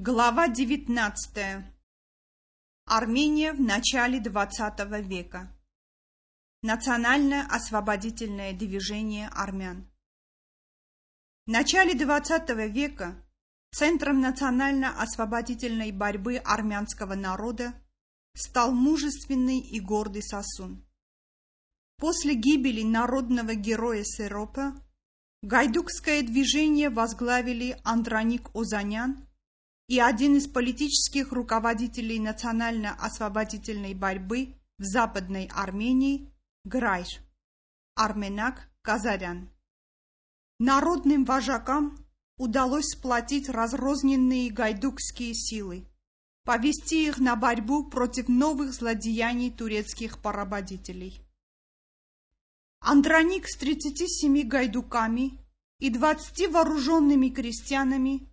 Глава 19. Армения в начале XX века. Национальное освободительное движение армян. В начале XX века центром национально-освободительной борьбы армянского народа стал мужественный и гордый Сосун. После гибели народного героя Серопа гайдукское движение возглавили Андроник Озанян и один из политических руководителей национально-освободительной борьбы в Западной Армении Грайш, Арменак Казарян. Народным вожакам удалось сплотить разрозненные гайдукские силы, повести их на борьбу против новых злодеяний турецких поработителей. Андроник с 37 гайдуками и 20 вооруженными крестьянами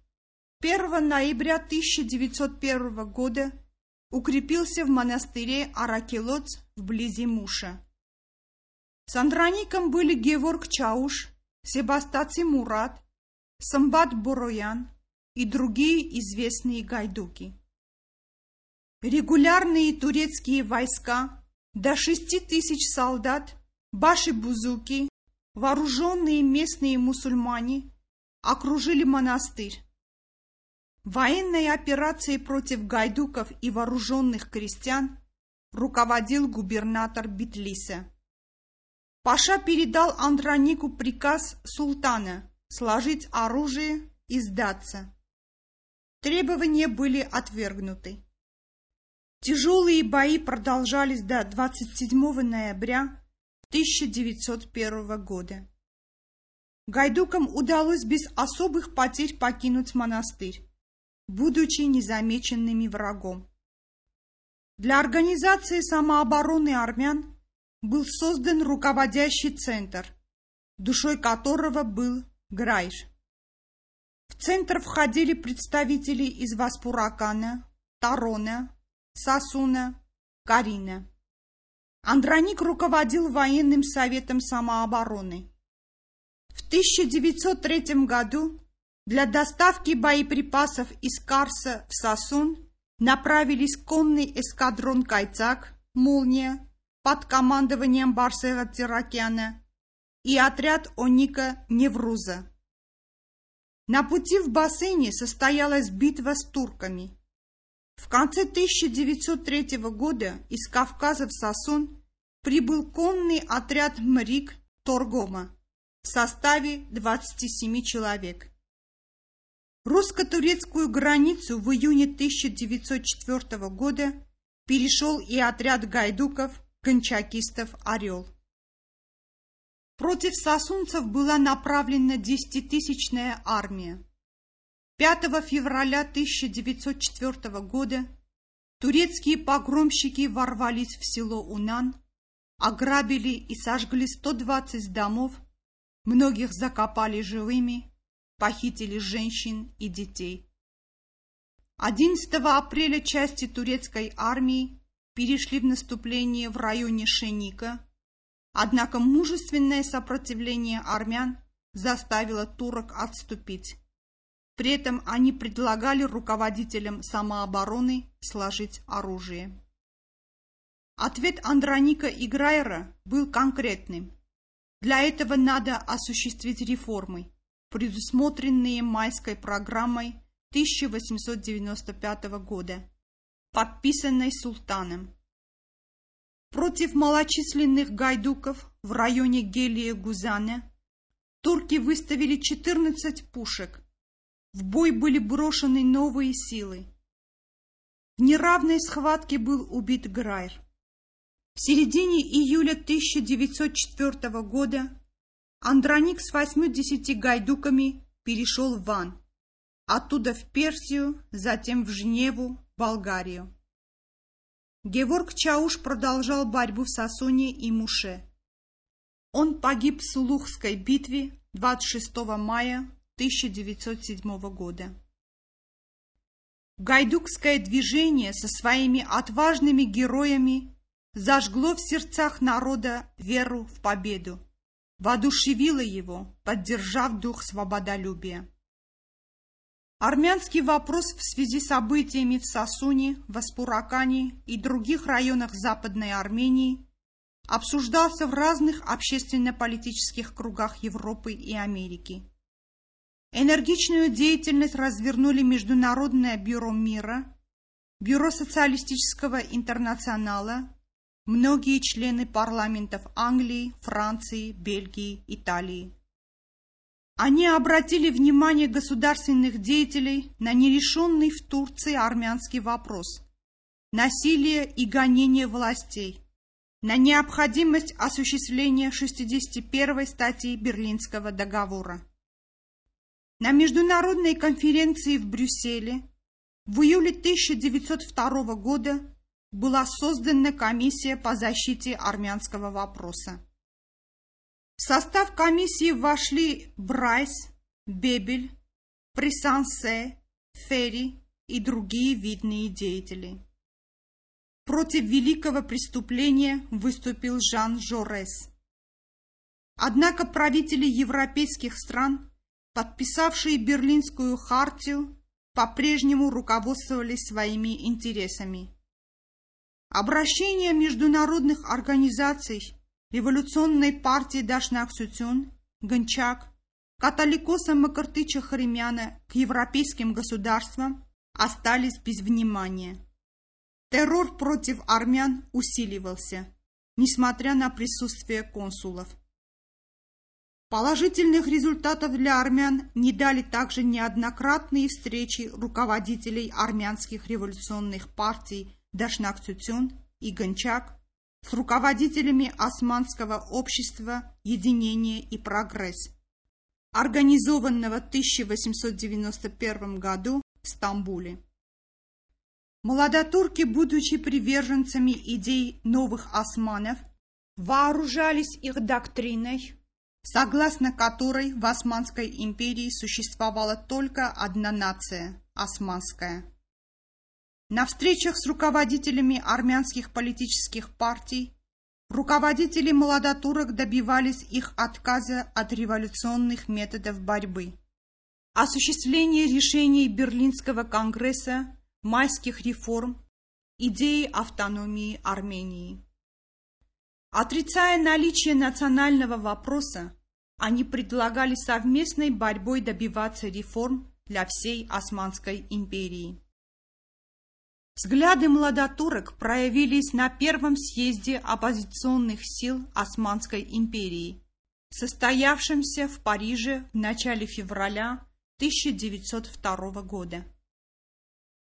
1 ноября 1901 года укрепился в монастыре Аракелоц вблизи Муша. Андроником были Геворг Чауш, Себастаци Мурат, Самбат Бороян и другие известные гайдуки. Регулярные турецкие войска, до шести тысяч солдат, баши-бузуки, вооруженные местные мусульмане окружили монастырь. Военной операцией против гайдуков и вооруженных крестьян руководил губернатор Битлиса. Паша передал Андронику приказ султана сложить оружие и сдаться. Требования были отвергнуты. Тяжелые бои продолжались до 27 ноября 1901 года. Гайдукам удалось без особых потерь покинуть монастырь будучи незамеченными врагом. Для организации самообороны армян был создан руководящий центр, душой которого был Грайш. В центр входили представители из Васпуракана, Тарона, Сасуна, Карина. Андроник руководил военным советом самообороны. В 1903 году для доставки боеприпасов из Карса в Сосун направились конный эскадрон «Кайцак» «Молния» под командованием Барсега Тиракяна и отряд Оника Невруза. На пути в бассейне состоялась битва с турками. В конце 1903 года из Кавказа в Сосун прибыл конный отряд МРИК Торгома в составе 27 человек. Русско-турецкую границу в июне 1904 года перешел и отряд гайдуков, кончакистов «Орел». Против сосунцев была направлена десятитысячная армия. 5 февраля 1904 года турецкие погромщики ворвались в село Унан, ограбили и сожгли 120 домов, многих закопали живыми, похитили женщин и детей. 11 апреля части турецкой армии перешли в наступление в районе Шеника, однако мужественное сопротивление армян заставило турок отступить. При этом они предлагали руководителям самообороны сложить оружие. Ответ Андроника и Грайера был конкретным. Для этого надо осуществить реформы, предусмотренные майской программой 1895 года, подписанной султаном. Против малочисленных гайдуков в районе Гелия-Гузана турки выставили 14 пушек. В бой были брошены новые силы. В неравной схватке был убит Грайр. В середине июля 1904 года Андроник с восьмью-десяти гайдуками перешел в Ван, оттуда в Персию, затем в Женеву, Болгарию. Геворг Чауш продолжал борьбу в Сосуне и Муше. Он погиб в Сулухской битве 26 мая 1907 года. Гайдукское движение со своими отважными героями зажгло в сердцах народа веру в победу воодушевила его, поддержав дух свободолюбия. Армянский вопрос в связи с событиями в Сосуне, Васпуракане и других районах Западной Армении обсуждался в разных общественно-политических кругах Европы и Америки. Энергичную деятельность развернули Международное бюро мира, Бюро социалистического интернационала, многие члены парламентов Англии, Франции, Бельгии, Италии. Они обратили внимание государственных деятелей на нерешенный в Турции армянский вопрос, насилие и гонение властей, на необходимость осуществления 61 статьи Берлинского договора. На международной конференции в Брюсселе в июле 1902 года была создана комиссия по защите армянского вопроса. В состав комиссии вошли Брайс, Бебель, Присансе, Ферри и другие видные деятели. Против великого преступления выступил Жан Жорес. Однако правители европейских стран, подписавшие Берлинскую хартию, по-прежнему руководствовались своими интересами. Обращение международных организаций революционной партии Дашнак Сютюн, Гончак, католикоса Макартыча Харемяна к европейским государствам остались без внимания. Террор против армян усиливался, несмотря на присутствие консулов. Положительных результатов для армян не дали также неоднократные встречи руководителей армянских революционных партий Дашнак Цюцюн и Гончак с руководителями Османского общества «Единение и прогресс», организованного в 1891 году в Стамбуле. Молодотурки, будучи приверженцами идей новых османов, вооружались их доктриной, согласно которой в Османской империи существовала только одна нация – османская. На встречах с руководителями армянских политических партий руководители молодотурок добивались их отказа от революционных методов борьбы. Осуществление решений Берлинского конгресса майских реформ, идеи автономии Армении. Отрицая наличие национального вопроса, они предлагали совместной борьбой добиваться реформ для всей Османской империи. Взгляды младотурок проявились на первом съезде оппозиционных сил Османской империи, состоявшемся в Париже в начале февраля 1902 года.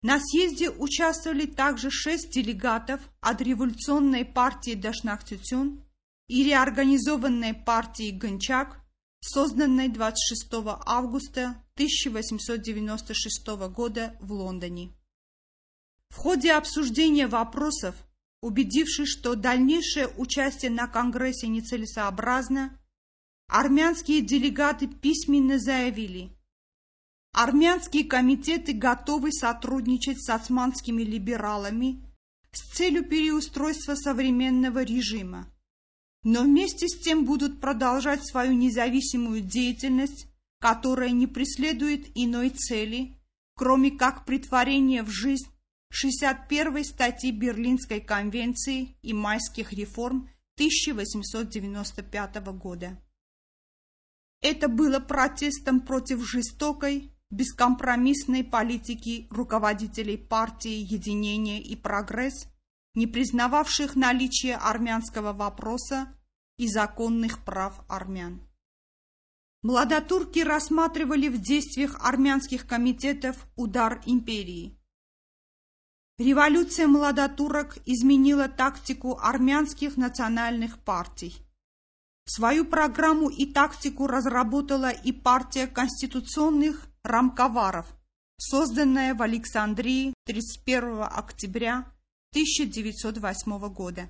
На съезде участвовали также шесть делегатов от революционной партии Дашнахтютюн и реорганизованной партии Гончак, созданной 26 августа 1896 года в Лондоне. В ходе обсуждения вопросов, убедившись, что дальнейшее участие на Конгрессе нецелесообразно, армянские делегаты письменно заявили, Армянские комитеты готовы сотрудничать с османскими либералами с целью переустройства современного режима, но вместе с тем будут продолжать свою независимую деятельность, которая не преследует иной цели, кроме как притворения в жизнь 61 статьи Берлинской конвенции и майских реформ 1895 года. Это было протестом против жестокой, бескомпромиссной политики руководителей партии «Единение и прогресс», не признававших наличие армянского вопроса и законных прав армян. Младотурки рассматривали в действиях армянских комитетов удар империи. Революция младотурок изменила тактику армянских национальных партий. Свою программу и тактику разработала и партия конституционных Рамковаров, созданная в Александрии 31 октября 1908 года.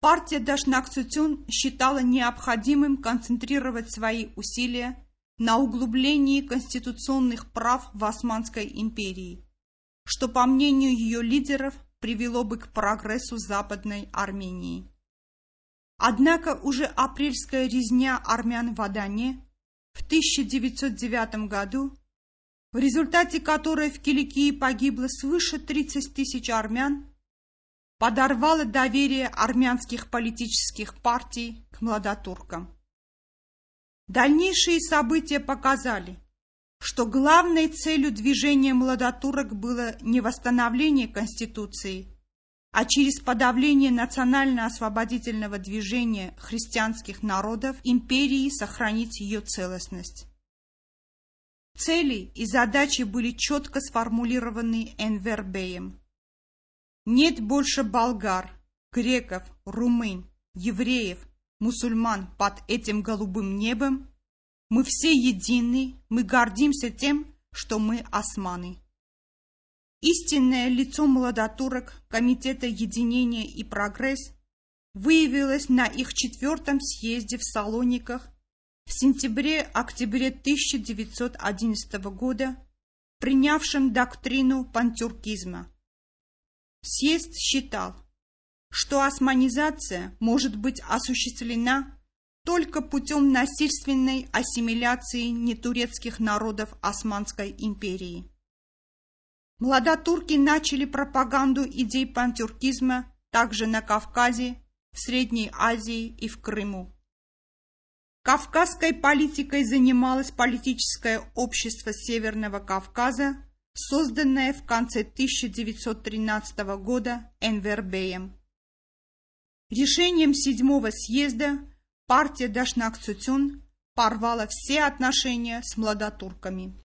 Партия Дашнакцутюн считала необходимым концентрировать свои усилия на углублении конституционных прав в Османской империи, что, по мнению ее лидеров, привело бы к прогрессу Западной Армении. Однако уже апрельская резня армян в Адане в 1909 году в результате которой в Киликии погибло свыше 30 тысяч армян, подорвало доверие армянских политических партий к младотуркам. Дальнейшие события показали, что главной целью движения младотурок было не восстановление Конституции, а через подавление национально-освободительного движения христианских народов империи сохранить ее целостность. Цели и задачи были четко сформулированы Энвербеем. Нет больше болгар, греков, румын, евреев, мусульман под этим голубым небом. Мы все едины, мы гордимся тем, что мы османы. Истинное лицо молодотурок Комитета Единения и Прогресс выявилось на их четвертом съезде в Салониках в сентябре-октябре 1911 года, принявшим доктрину пантюркизма. Съезд считал, что османизация может быть осуществлена только путем насильственной ассимиляции нетурецких народов Османской империи. Младотурки начали пропаганду идей пантюркизма также на Кавказе, в Средней Азии и в Крыму. Кавказской политикой занималось политическое общество Северного Кавказа, созданное в конце 1913 года Энвербеем. Решением седьмого съезда партия Дашнак Цутюн порвала все отношения с младотурками.